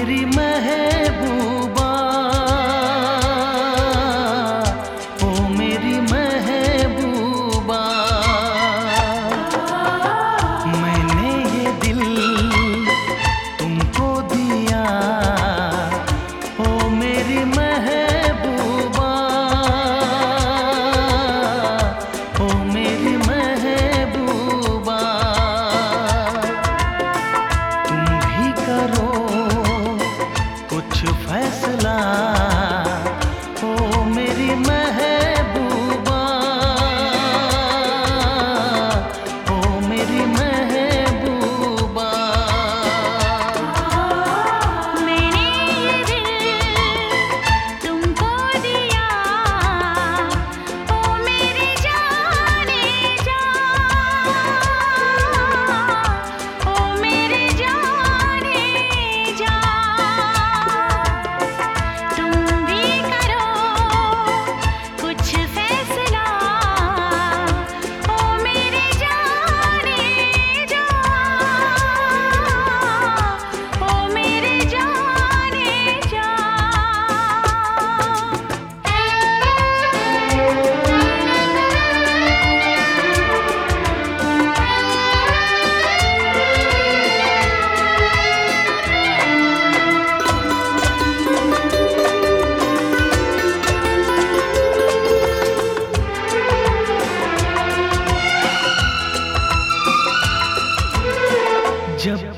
तेरी महे না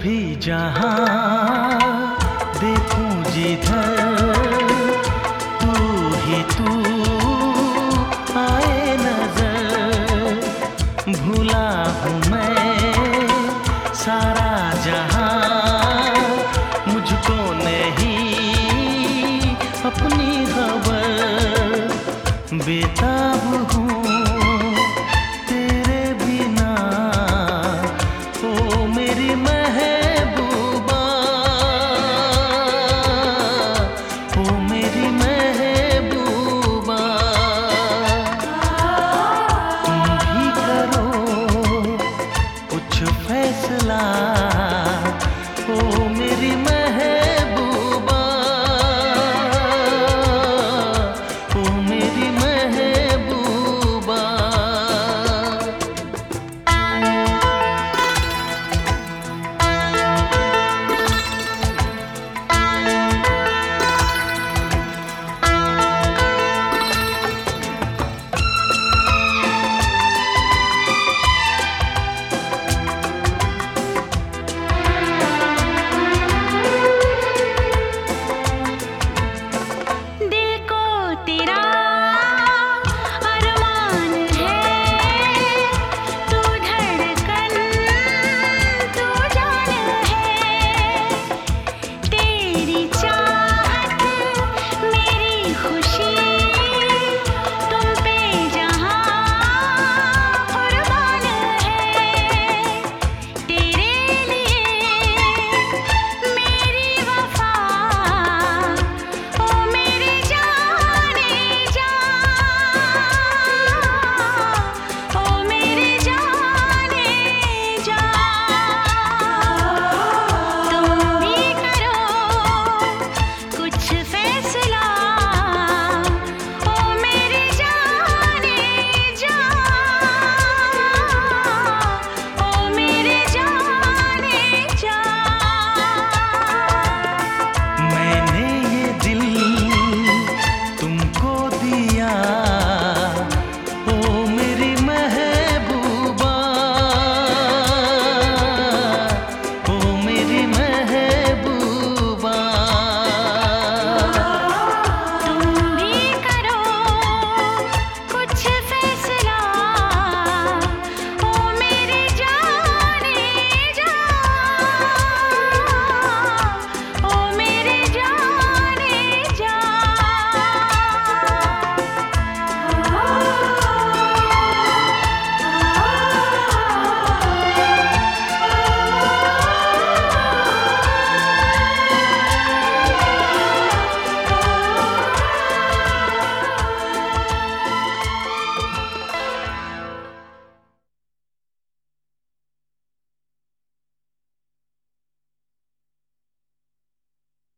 भी जहाँ